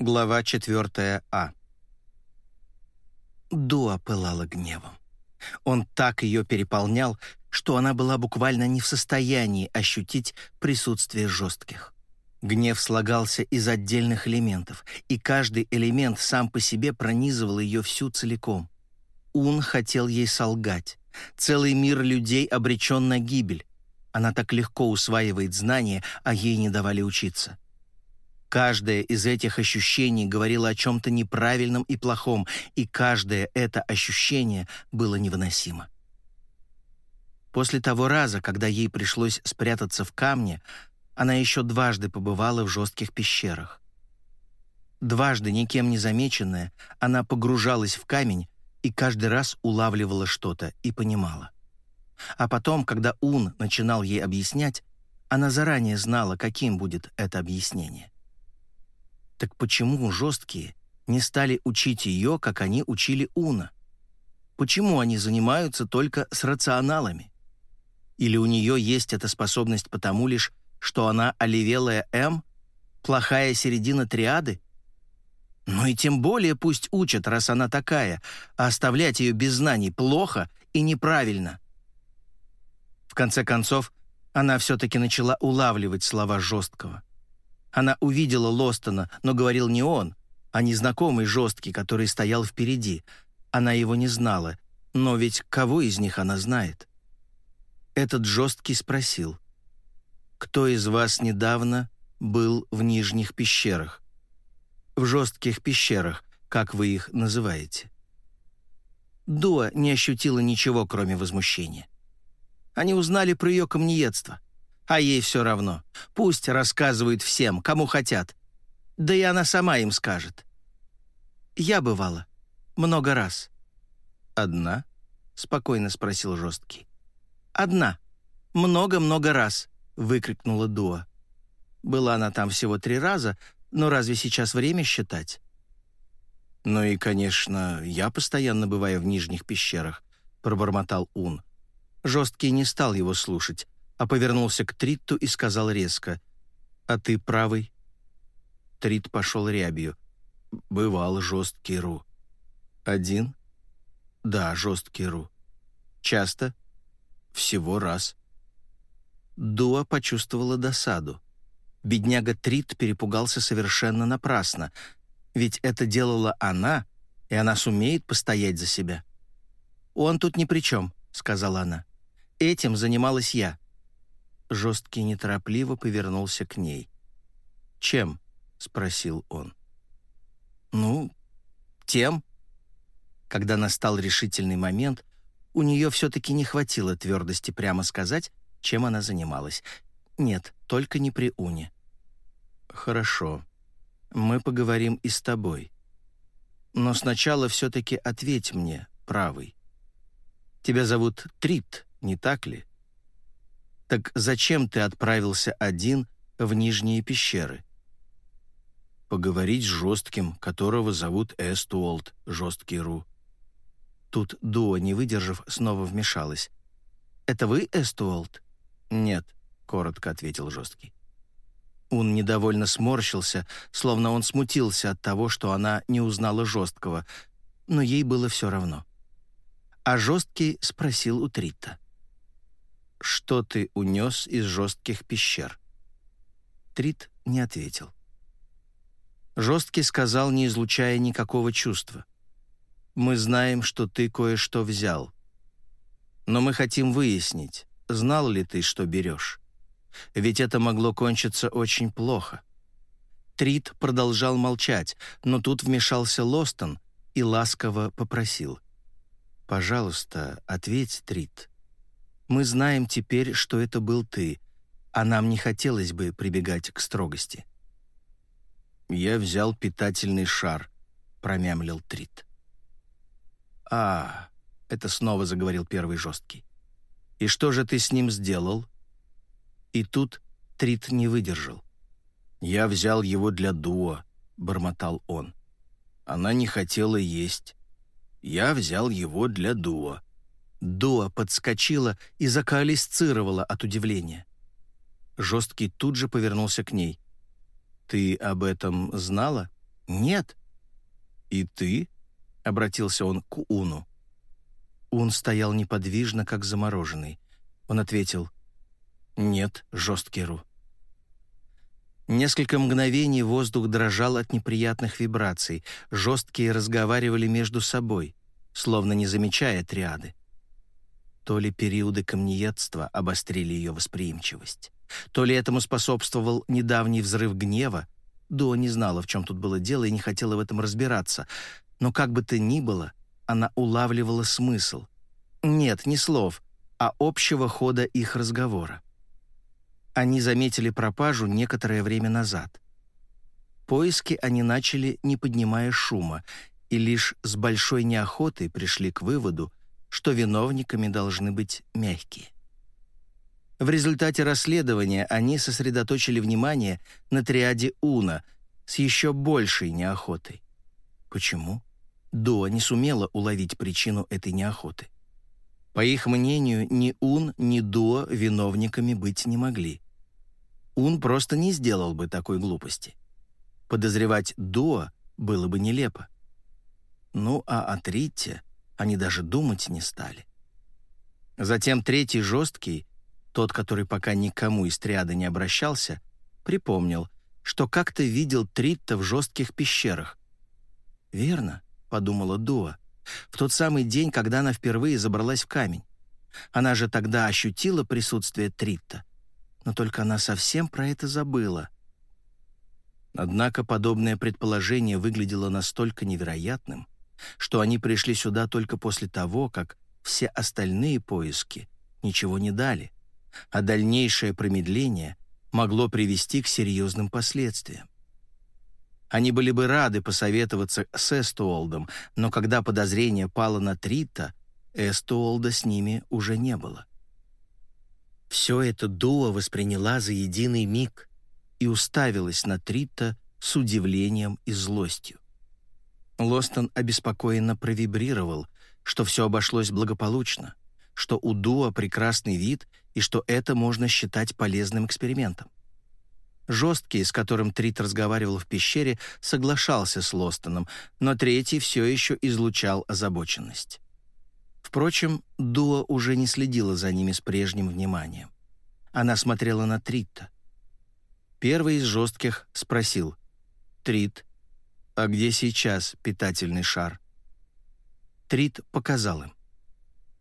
Глава 4 А. Дуа пылала гневом. Он так ее переполнял, что она была буквально не в состоянии ощутить присутствие жестких. Гнев слагался из отдельных элементов, и каждый элемент сам по себе пронизывал ее всю целиком. Ун хотел ей солгать. Целый мир людей обречен на гибель. Она так легко усваивает знания, а ей не давали учиться. Каждое из этих ощущений говорило о чем-то неправильном и плохом, и каждое это ощущение было невыносимо. После того раза, когда ей пришлось спрятаться в камне, она еще дважды побывала в жестких пещерах. Дважды, никем не замеченная, она погружалась в камень и каждый раз улавливала что-то и понимала. А потом, когда Ун начинал ей объяснять, она заранее знала, каким будет это объяснение. Так почему жесткие не стали учить ее, как они учили Уна? Почему они занимаются только с рационалами? Или у нее есть эта способность потому лишь, что она оливелая М, плохая середина триады? Ну и тем более пусть учат, раз она такая, а оставлять ее без знаний плохо и неправильно. В конце концов, она все-таки начала улавливать слова жесткого. Она увидела Лостона, но говорил не он, а незнакомый жесткий, который стоял впереди. Она его не знала, но ведь кого из них она знает? Этот жесткий спросил, «Кто из вас недавно был в нижних пещерах?» «В жестких пещерах, как вы их называете?» Дуа не ощутила ничего, кроме возмущения. Они узнали про ее камнеедство — а ей все равно. Пусть рассказывают всем, кому хотят. Да и она сама им скажет. Я бывала. Много раз. «Одна?» — спокойно спросил жесткий. «Одна. Много-много раз», — выкрикнула Дуа. Была она там всего три раза, но разве сейчас время считать? «Ну и, конечно, я постоянно бываю в нижних пещерах», — пробормотал Ун. Жесткий не стал его слушать, а повернулся к Тритту и сказал резко, «А ты правый?» Трит пошел рябью. «Бывал жесткий Ру». «Один?» «Да, жесткий Ру». «Часто?» «Всего раз». Дуа почувствовала досаду. Бедняга Трит перепугался совершенно напрасно, ведь это делала она, и она сумеет постоять за себя. «Он тут ни при чем», — сказала она. «Этим занималась я. Жесткий неторопливо повернулся к ней. «Чем?» — спросил он. «Ну, тем». Когда настал решительный момент, у нее все-таки не хватило твердости прямо сказать, чем она занималась. Нет, только не при Уне. «Хорошо. Мы поговорим и с тобой. Но сначала все-таки ответь мне, правый. Тебя зовут Трит, не так ли?» Так зачем ты отправился один в Нижние пещеры? Поговорить с жестким, которого зовут Эстуолт, жесткий Ру. Тут Дуа, не выдержав, снова вмешалась. «Это вы, Эстуолт?» «Нет», — коротко ответил жесткий. Он недовольно сморщился, словно он смутился от того, что она не узнала жесткого, но ей было все равно. А жесткий спросил у Трита что ты унес из жестких пещер?» Трит не ответил. Жесткий сказал, не излучая никакого чувства. «Мы знаем, что ты кое-что взял. Но мы хотим выяснить, знал ли ты, что берешь. Ведь это могло кончиться очень плохо». Трит продолжал молчать, но тут вмешался Лостон и ласково попросил. «Пожалуйста, ответь, Трит. Мы знаем теперь, что это был ты, а нам не хотелось бы прибегать к строгости». «Я взял питательный шар», — промямлил Трит. «А, — это снова заговорил первый жесткий. «И что же ты с ним сделал?» И тут Трит не выдержал. «Я взял его для Дуа», — бормотал он. «Она не хотела есть. Я взял его для Дуа». Дуа подскочила и закоалисцировала от удивления. Жесткий тут же повернулся к ней. «Ты об этом знала?» «Нет». «И ты?» — обратился он к Уну. Ун стоял неподвижно, как замороженный. Он ответил «Нет, жесткий Ру». Несколько мгновений воздух дрожал от неприятных вибраций. Жесткие разговаривали между собой, словно не замечая триады. То ли периоды камнеедства обострили ее восприимчивость, то ли этому способствовал недавний взрыв гнева. До не знала, в чем тут было дело, и не хотела в этом разбираться. Но как бы то ни было, она улавливала смысл. Нет, не слов, а общего хода их разговора. Они заметили пропажу некоторое время назад. Поиски они начали, не поднимая шума, и лишь с большой неохотой пришли к выводу, что виновниками должны быть мягкие. В результате расследования они сосредоточили внимание на триаде Уна с еще большей неохотой. Почему? Дуа не сумела уловить причину этой неохоты. По их мнению, ни Ун, ни Дуа виновниками быть не могли. Ун просто не сделал бы такой глупости. Подозревать Дуа было бы нелепо. Ну а о Тритте они даже думать не стали. Затем третий жесткий, тот, который пока никому из триады не обращался, припомнил, что как-то видел Тритта в жестких пещерах. «Верно», — подумала Дуа, в тот самый день, когда она впервые забралась в камень. Она же тогда ощутила присутствие Тритта, но только она совсем про это забыла. Однако подобное предположение выглядело настолько невероятным, что они пришли сюда только после того, как все остальные поиски ничего не дали, а дальнейшее промедление могло привести к серьезным последствиям. Они были бы рады посоветоваться с Эстуолдом, но когда подозрение пало на Трита, Эстуолда с ними уже не было. Все это Дуа восприняла за единый миг и уставилась на Трита с удивлением и злостью. Лостон обеспокоенно провибрировал, что все обошлось благополучно, что у Дуа прекрасный вид и что это можно считать полезным экспериментом. Жесткий, с которым Трит разговаривал в пещере, соглашался с Лостоном, но третий все еще излучал озабоченность. Впрочем, Дуа уже не следила за ними с прежним вниманием. Она смотрела на Трита. Первый из жестких спросил. «Трит, а где сейчас питательный шар?» Трит показал им.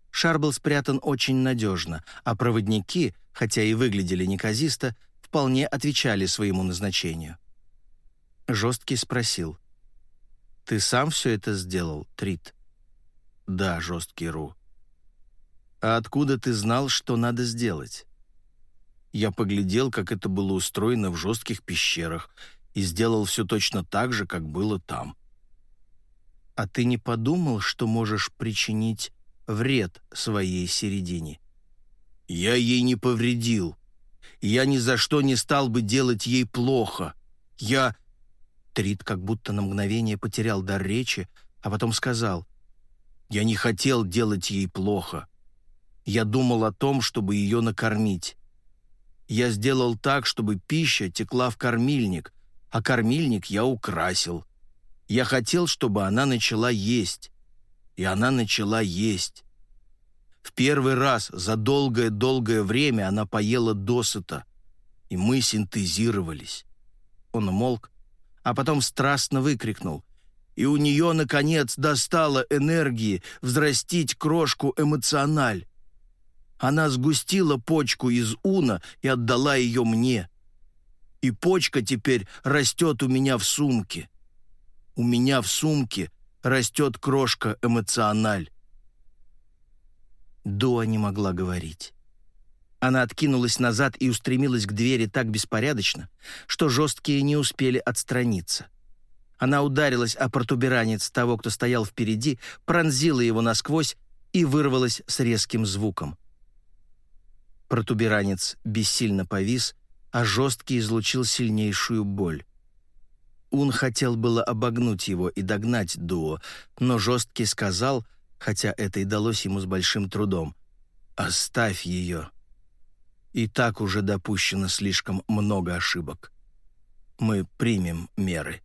Шар был спрятан очень надежно, а проводники, хотя и выглядели неказисто, вполне отвечали своему назначению. Жесткий спросил. «Ты сам все это сделал, Трит?» «Да, жесткий Ру». «А откуда ты знал, что надо сделать?» Я поглядел, как это было устроено в жестких пещерах, и сделал все точно так же, как было там. «А ты не подумал, что можешь причинить вред своей середине?» «Я ей не повредил», я ни за что не стал бы делать ей плохо. Я...» Трид как будто на мгновение потерял дар речи, а потом сказал, «Я не хотел делать ей плохо. Я думал о том, чтобы ее накормить. Я сделал так, чтобы пища текла в кормильник, а кормильник я украсил. Я хотел, чтобы она начала есть. И она начала есть. В первый раз за долгое-долгое время она поела досыта, и мы синтезировались. Он умолк, а потом страстно выкрикнул. И у нее, наконец, достало энергии взрастить крошку эмоциональ. Она сгустила почку из уна и отдала ее мне. И почка теперь растет у меня в сумке. У меня в сумке растет крошка эмоциональ. Дуа не могла говорить. Она откинулась назад и устремилась к двери так беспорядочно, что жесткие не успели отстраниться. Она ударилась о протуберанец того, кто стоял впереди, пронзила его насквозь и вырвалась с резким звуком. Протуберанец бессильно повис, а жесткий излучил сильнейшую боль. Ун хотел было обогнуть его и догнать Дуо, но жесткий сказал — хотя это и далось ему с большим трудом. «Оставь ее». И так уже допущено слишком много ошибок. Мы примем меры.